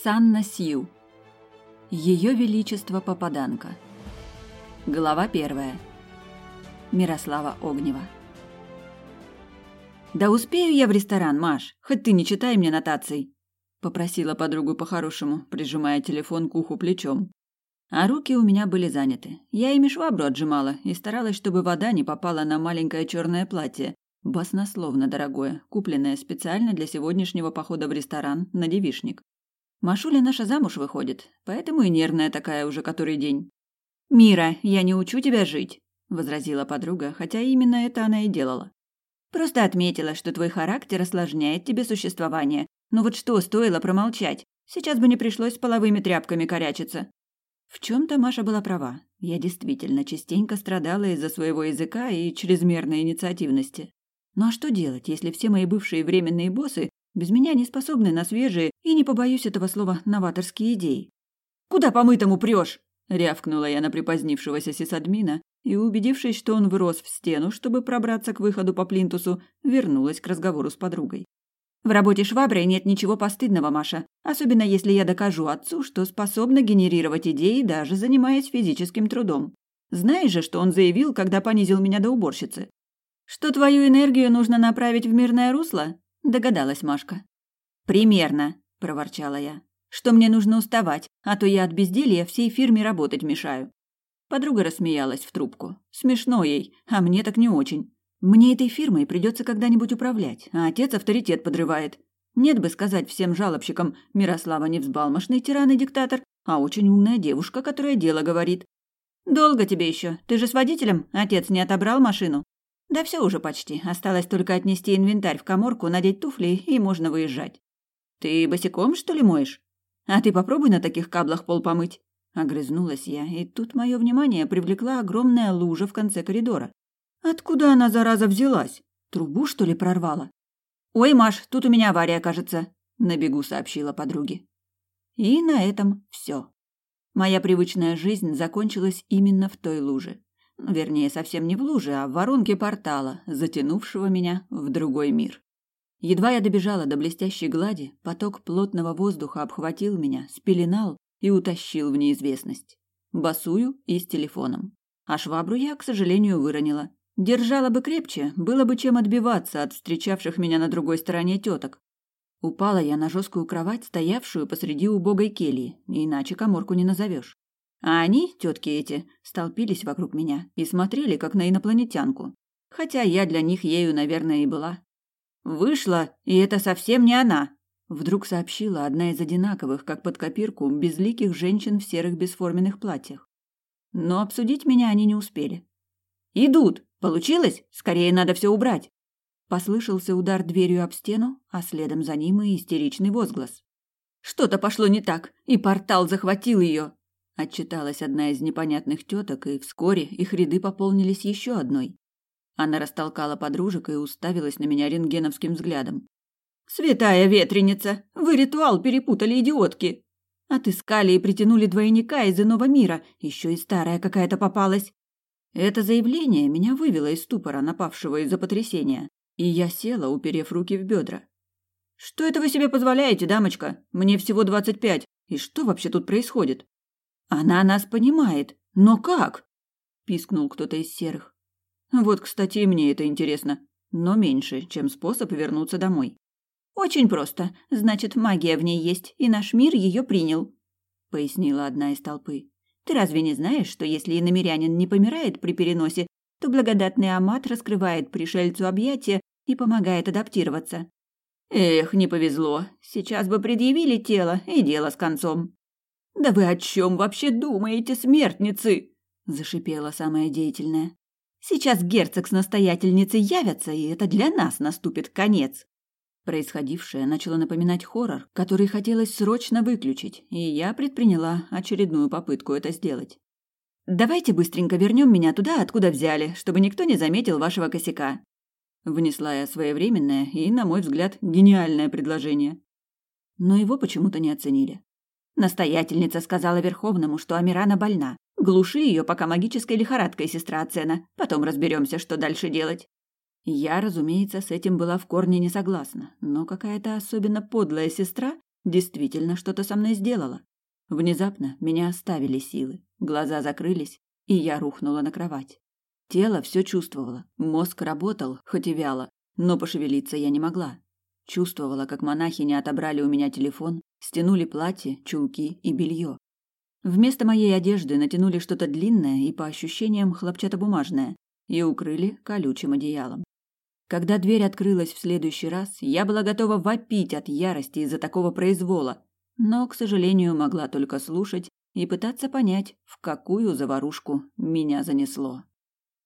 Санна Сью. Ее Величество Попаданка. Глава первая. Мирослава Огнева. «Да успею я в ресторан, Маш, хоть ты не читай мне нотаций», — попросила подругу по-хорошему, прижимая телефон к уху плечом. А руки у меня были заняты. Я ими швабру отжимала и старалась, чтобы вода не попала на маленькое черное платье, баснословно дорогое, купленное специально для сегодняшнего похода в ресторан на девишник. Машуля наша замуж выходит, поэтому и нервная такая уже который день. «Мира, я не учу тебя жить», — возразила подруга, хотя именно это она и делала. «Просто отметила, что твой характер осложняет тебе существование. Ну вот что стоило промолчать? Сейчас бы не пришлось половыми тряпками корячиться». В чем-то Маша была права. Я действительно частенько страдала из-за своего языка и чрезмерной инициативности. Ну а что делать, если все мои бывшие временные боссы без меня не способны на свежие и, не побоюсь этого слова, новаторские идеи. «Куда помытому прешь?» — рявкнула я на припозднившегося сисадмина и, убедившись, что он врос в стену, чтобы пробраться к выходу по плинтусу, вернулась к разговору с подругой. «В работе шваброй нет ничего постыдного, Маша, особенно если я докажу отцу, что способна генерировать идеи, даже занимаясь физическим трудом. Знаешь же, что он заявил, когда понизил меня до уборщицы? Что твою энергию нужно направить в мирное русло? Догадалась Машка. Примерно, проворчала я. Что мне нужно уставать, а то я от безделья всей фирме работать мешаю. Подруга рассмеялась в трубку. Смешно ей, а мне так не очень. Мне этой фирмой придется когда-нибудь управлять, а отец авторитет подрывает. Нет бы сказать всем жалобщикам, Мирослава не взбалмошный тиран и диктатор, а очень умная девушка, которая дело говорит. Долго тебе еще? Ты же с водителем? Отец не отобрал машину? Да все уже почти. Осталось только отнести инвентарь в каморку, надеть туфли, и можно выезжать. Ты босиком, что ли, моешь? А ты попробуй на таких каблах пол помыть. Огрызнулась я, и тут мое внимание привлекла огромная лужа в конце коридора. Откуда она, зараза, взялась? Трубу, что ли, прорвала? «Ой, Маш, тут у меня авария, кажется», — на бегу сообщила подруге. И на этом все. Моя привычная жизнь закончилась именно в той луже. Вернее, совсем не в луже, а в воронке портала, затянувшего меня в другой мир. Едва я добежала до блестящей глади, поток плотного воздуха обхватил меня, спеленал и утащил в неизвестность. Босую и с телефоном. А швабру я, к сожалению, выронила. Держала бы крепче, было бы чем отбиваться от встречавших меня на другой стороне теток. Упала я на жесткую кровать, стоявшую посреди убогой кельи, иначе коморку не назовешь. А они, тетки эти, столпились вокруг меня и смотрели, как на инопланетянку. Хотя я для них ею, наверное, и была. «Вышла, и это совсем не она!» Вдруг сообщила одна из одинаковых, как под копирку, безликих женщин в серых бесформенных платьях. Но обсудить меня они не успели. «Идут! Получилось? Скорее надо все убрать!» Послышался удар дверью об стену, а следом за ним и истеричный возглас. «Что-то пошло не так, и портал захватил ее!» Отчиталась одна из непонятных теток, и вскоре их ряды пополнились еще одной. Она растолкала подружек и уставилась на меня рентгеновским взглядом. «Святая ветреница! Вы ритуал перепутали, идиотки! Отыскали и притянули двойника из иного мира, еще и старая какая-то попалась!» Это заявление меня вывело из ступора, напавшего из-за потрясения, и я села, уперев руки в бедра. «Что это вы себе позволяете, дамочка? Мне всего двадцать пять, и что вообще тут происходит?» Она нас понимает. Но как? пискнул кто-то из серых. Вот, кстати, и мне это интересно, но меньше, чем способ вернуться домой. Очень просто. Значит, магия в ней есть, и наш мир ее принял, пояснила одна из толпы. Ты разве не знаешь, что если иномирянин не помирает при переносе, то благодатный амат раскрывает пришельцу объятия и помогает адаптироваться? Эх, не повезло. Сейчас бы предъявили тело, и дело с концом. «Да вы о чем вообще думаете, смертницы?» – зашипела самая деятельная. «Сейчас герцог с настоятельницей явятся, и это для нас наступит конец». Происходившее начало напоминать хоррор, который хотелось срочно выключить, и я предприняла очередную попытку это сделать. «Давайте быстренько вернем меня туда, откуда взяли, чтобы никто не заметил вашего косяка». Внесла я своевременное и, на мой взгляд, гениальное предложение. Но его почему-то не оценили. Настоятельница сказала Верховному, что Амирана больна. Глуши ее пока магической лихорадкой, сестра Ацена. Потом разберемся, что дальше делать. Я, разумеется, с этим была в корне не согласна, но какая-то особенно подлая сестра действительно что-то со мной сделала. Внезапно меня оставили силы, глаза закрылись, и я рухнула на кровать. Тело все чувствовало, мозг работал, хоть и вяло, но пошевелиться я не могла. Чувствовала, как монахини отобрали у меня телефон, стянули платье, чулки и белье. Вместо моей одежды натянули что-то длинное и, по ощущениям, хлопчатобумажное, и укрыли колючим одеялом. Когда дверь открылась в следующий раз, я была готова вопить от ярости из-за такого произвола, но, к сожалению, могла только слушать и пытаться понять, в какую заварушку меня занесло.